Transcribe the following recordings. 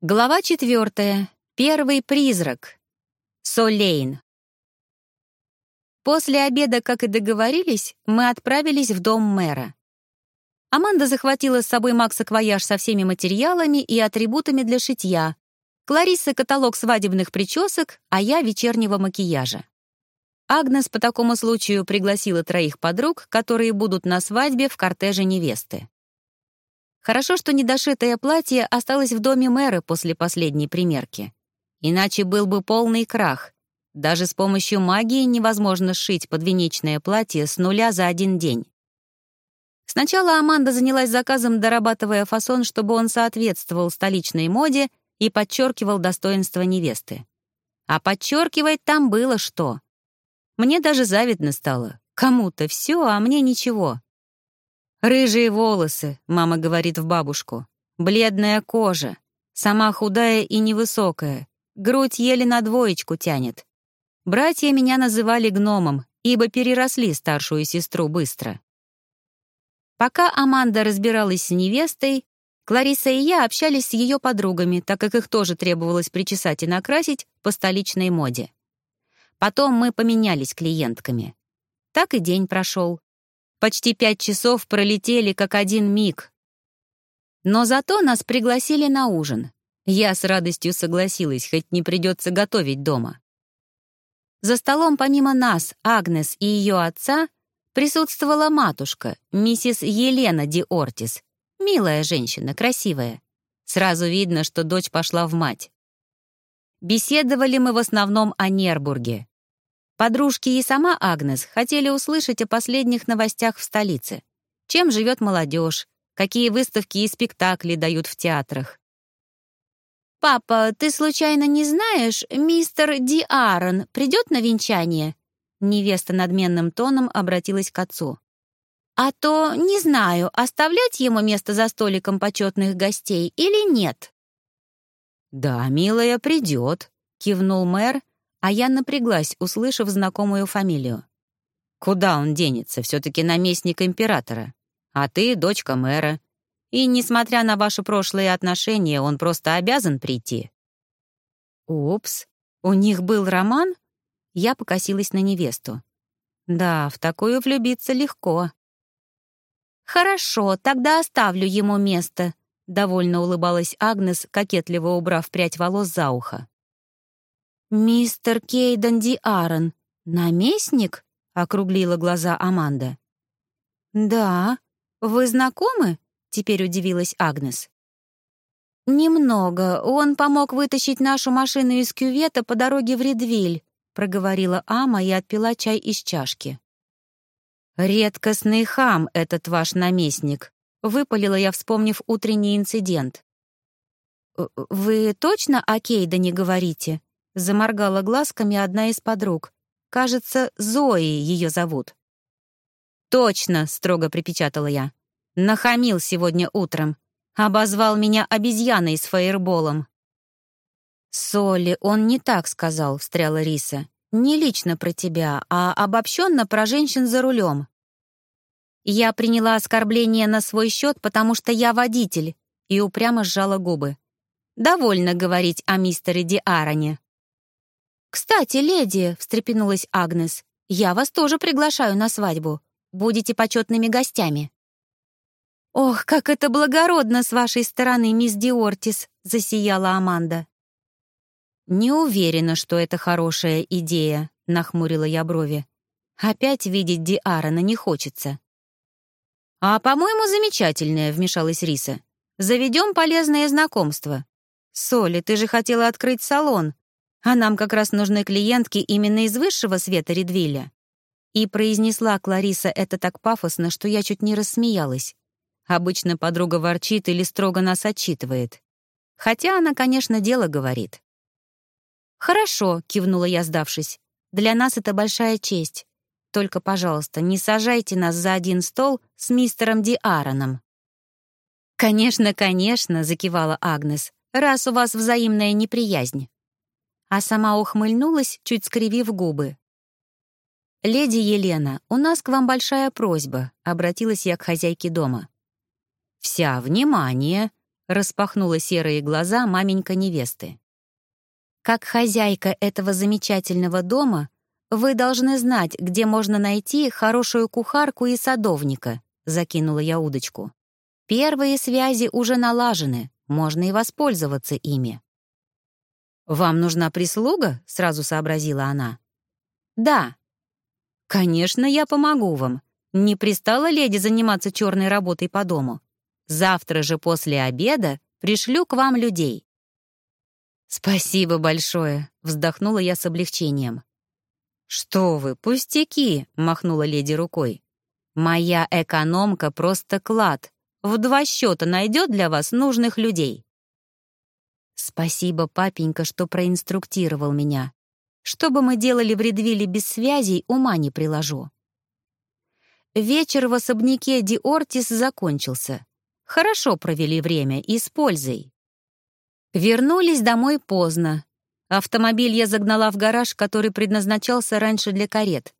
Глава четвертая. Первый призрак. Солейн. После обеда, как и договорились, мы отправились в дом мэра. Аманда захватила с собой Макса-квояж со всеми материалами и атрибутами для шитья, Клариса — каталог свадебных причесок, а я — вечернего макияжа. Агнес по такому случаю пригласила троих подруг, которые будут на свадьбе в кортеже невесты. Хорошо, что недошитое платье осталось в доме мэра после последней примерки. Иначе был бы полный крах. Даже с помощью магии невозможно сшить подвенечное платье с нуля за один день. Сначала Аманда занялась заказом, дорабатывая фасон, чтобы он соответствовал столичной моде и подчеркивал достоинство невесты. А подчеркивать там было что. Мне даже завидно стало. Кому-то все, а мне ничего. Рыжие волосы, мама говорит в бабушку. Бледная кожа. Сама худая и невысокая. Грудь еле на двоечку тянет. Братья меня называли гномом, ибо переросли старшую сестру быстро. Пока Аманда разбиралась с невестой, Клариса и я общались с ее подругами, так как их тоже требовалось причесать и накрасить по столичной моде. Потом мы поменялись клиентками. Так и день прошел. Почти пять часов пролетели как один миг. Но зато нас пригласили на ужин. Я с радостью согласилась, хоть не придется готовить дома. За столом помимо нас, Агнес и ее отца, присутствовала матушка, миссис Елена Ди Ортис. Милая женщина, красивая. Сразу видно, что дочь пошла в мать. Беседовали мы в основном о Нербурге. Подружки и сама Агнес хотели услышать о последних новостях в столице. Чем живет молодежь, какие выставки и спектакли дают в театрах. «Папа, ты случайно не знаешь, мистер Ди Аарон придет на венчание?» Невеста надменным тоном обратилась к отцу. «А то не знаю, оставлять ему место за столиком почетных гостей или нет». «Да, милая, придет», — кивнул мэр а я напряглась, услышав знакомую фамилию. «Куда он денется? Все-таки наместник императора. А ты — дочка мэра. И, несмотря на ваши прошлые отношения, он просто обязан прийти». «Упс, у них был роман?» Я покосилась на невесту. «Да, в такую влюбиться легко». «Хорошо, тогда оставлю ему место», — довольно улыбалась Агнес, кокетливо убрав прядь волос за ухо. «Мистер Кейден Ди Аарон, наместник?» — округлила глаза Аманда. «Да. Вы знакомы?» — теперь удивилась Агнес. «Немного. Он помог вытащить нашу машину из кювета по дороге в Редвиль», — проговорила Ама и отпила чай из чашки. «Редкостный хам этот ваш наместник», — выпалила я, вспомнив утренний инцидент. «Вы точно о Кейдене говорите?» Заморгала глазками одна из подруг. Кажется, Зои ее зовут. «Точно», — строго припечатала я. «Нахамил сегодня утром. Обозвал меня обезьяной с фаерболом». «Соли, он не так сказал», — встряла Риса. «Не лично про тебя, а обобщенно про женщин за рулем». Я приняла оскорбление на свой счет, потому что я водитель, и упрямо сжала губы. Довольно говорить о мистере Ди Аароне. «Кстати, леди», — встрепенулась Агнес, «я вас тоже приглашаю на свадьбу. Будете почетными гостями». «Ох, как это благородно с вашей стороны, мисс Диортис», — засияла Аманда. «Не уверена, что это хорошая идея», — нахмурила я брови. «Опять видеть Ди Аарона не хочется». «А, по-моему, замечательная», — вмешалась Риса. «Заведем полезное знакомство. Соли, ты же хотела открыть салон. А нам как раз нужны клиентки именно из высшего света Редвиля. И произнесла Клариса это так пафосно, что я чуть не рассмеялась. Обычно подруга ворчит или строго нас отчитывает. Хотя она, конечно, дело говорит. «Хорошо», — кивнула я, сдавшись. «Для нас это большая честь. Только, пожалуйста, не сажайте нас за один стол с мистером Ди Аароном». «Конечно, конечно», — закивала Агнес, «раз у вас взаимная неприязнь» а сама ухмыльнулась, чуть скривив губы. «Леди Елена, у нас к вам большая просьба», — обратилась я к хозяйке дома. «Вся внимание», — распахнула серые глаза маменька невесты. Как хозяйка этого замечательного дома, вы должны знать, где можно найти хорошую кухарку и садовника, закинула я удочку. Первые связи уже налажены, можно и воспользоваться ими. «Вам нужна прислуга?» — сразу сообразила она. «Да». «Конечно, я помогу вам. Не пристала леди заниматься черной работой по дому. Завтра же после обеда пришлю к вам людей». «Спасибо большое», — вздохнула я с облегчением. «Что вы, пустяки!» — махнула леди рукой. «Моя экономка просто клад. В два счета найдет для вас нужных людей». Спасибо, папенька, что проинструктировал меня. Что бы мы делали в Редвилле без связей, ума не приложу. Вечер в особняке Ди Ортис закончился. Хорошо провели время и с пользой. Вернулись домой поздно. Автомобиль я загнала в гараж, который предназначался раньше для карет.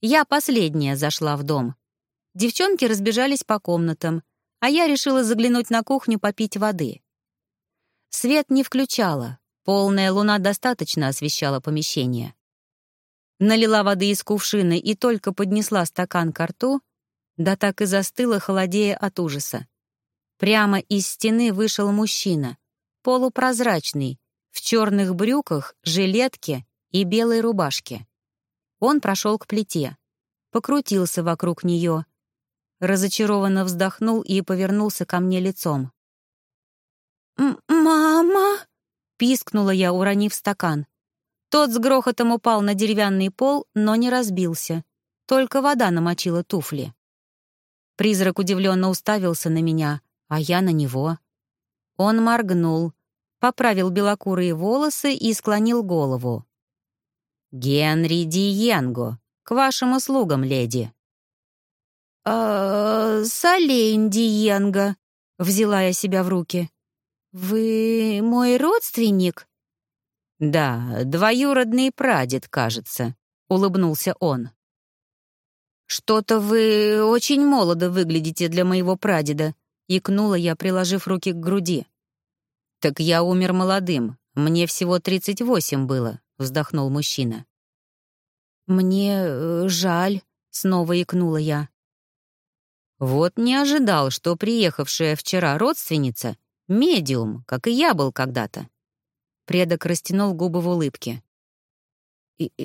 Я последняя зашла в дом. Девчонки разбежались по комнатам, а я решила заглянуть на кухню попить воды. Свет не включала, полная луна достаточно освещала помещение. Налила воды из кувшины и только поднесла стакан к рту, да так и застыла, холодея от ужаса. Прямо из стены вышел мужчина, полупрозрачный, в черных брюках, жилетке и белой рубашке. Он прошел к плите, покрутился вокруг нее, разочарованно вздохнул и повернулся ко мне лицом. «Мама!» — пискнула я, уронив стакан. Тот с грохотом упал на деревянный пол, но не разбился. Только вода намочила туфли. Призрак удивленно уставился на меня, а я на него. Он моргнул, поправил белокурые волосы и склонил голову. «Генри Диенго, к вашим услугам, леди». «А, Солейн Диенго», — взяла я себя в руки. «Вы мой родственник?» «Да, двоюродный прадед, кажется», — улыбнулся он. «Что-то вы очень молодо выглядите для моего прадеда», — икнула я, приложив руки к груди. «Так я умер молодым. Мне всего 38 было», — вздохнул мужчина. «Мне э, жаль», — снова икнула я. Вот не ожидал, что приехавшая вчера родственница — медиум, как и я был когда-то. Предок растянул губы в улыбке.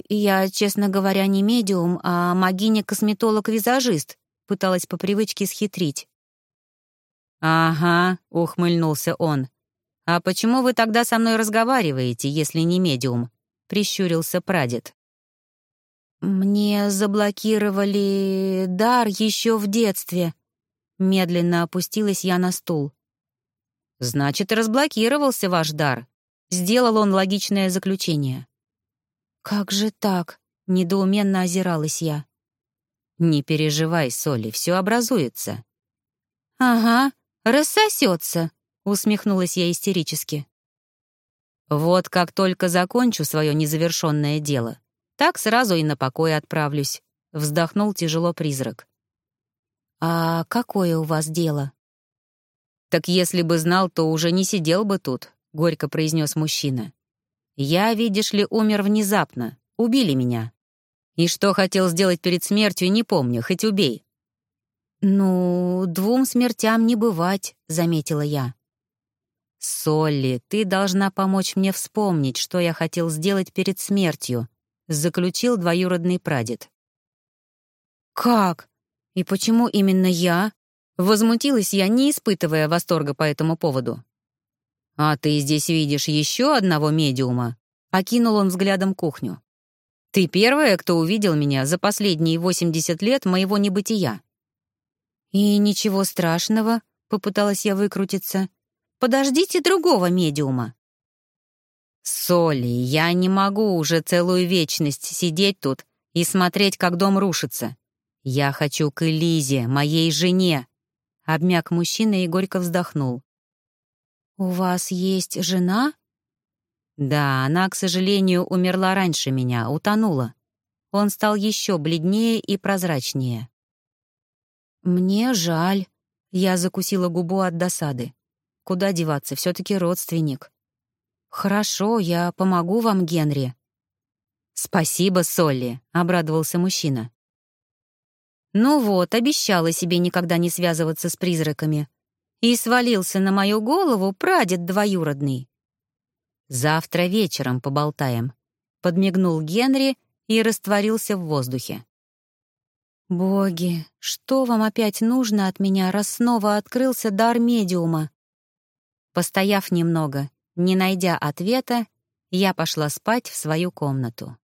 «Я, честно говоря, не медиум, а магиня-косметолог-визажист», пыталась по привычке схитрить. «Ага», — ухмыльнулся он. «А почему вы тогда со мной разговариваете, если не медиум?» — прищурился прадед. «Мне заблокировали дар еще в детстве». Медленно опустилась я на стул. «Значит, разблокировался ваш дар», — сделал он логичное заключение. «Как же так?» — недоуменно озиралась я. «Не переживай, Соли, все образуется». «Ага, рассосется», усмехнулась я истерически. Вот как только закончу свое незавершенное дело, так сразу и на покой отправлюсь, вздохнул тяжело призрак. А какое у вас дело? Так если бы знал, то уже не сидел бы тут, горько произнес мужчина. Я, видишь ли, умер внезапно, убили меня. И что хотел сделать перед смертью, не помню, хоть убей. «Ну, двум смертям не бывать», — заметила я. «Солли, ты должна помочь мне вспомнить, что я хотел сделать перед смертью», — заключил двоюродный прадед. «Как? И почему именно я?» Возмутилась я, не испытывая восторга по этому поводу. «А ты здесь видишь еще одного медиума?» — окинул он взглядом кухню. «Ты первая, кто увидел меня за последние 80 лет моего небытия». «И ничего страшного», — попыталась я выкрутиться. Подождите другого медиума». «Соли, я не могу уже целую вечность сидеть тут и смотреть, как дом рушится. Я хочу к Элизе, моей жене». Обмяк мужчина и горько вздохнул. «У вас есть жена?» «Да, она, к сожалению, умерла раньше меня, утонула». Он стал еще бледнее и прозрачнее. «Мне жаль», — я закусила губу от досады. куда деваться, все-таки родственник. «Хорошо, я помогу вам, Генри». «Спасибо, Солли», — обрадовался мужчина. Ну вот, обещала себе никогда не связываться с призраками. И свалился на мою голову прадед двоюродный. «Завтра вечером поболтаем», — подмигнул Генри и растворился в воздухе. «Боги, что вам опять нужно от меня, раз снова открылся дар медиума?» Постояв немного, не найдя ответа, я пошла спать в свою комнату.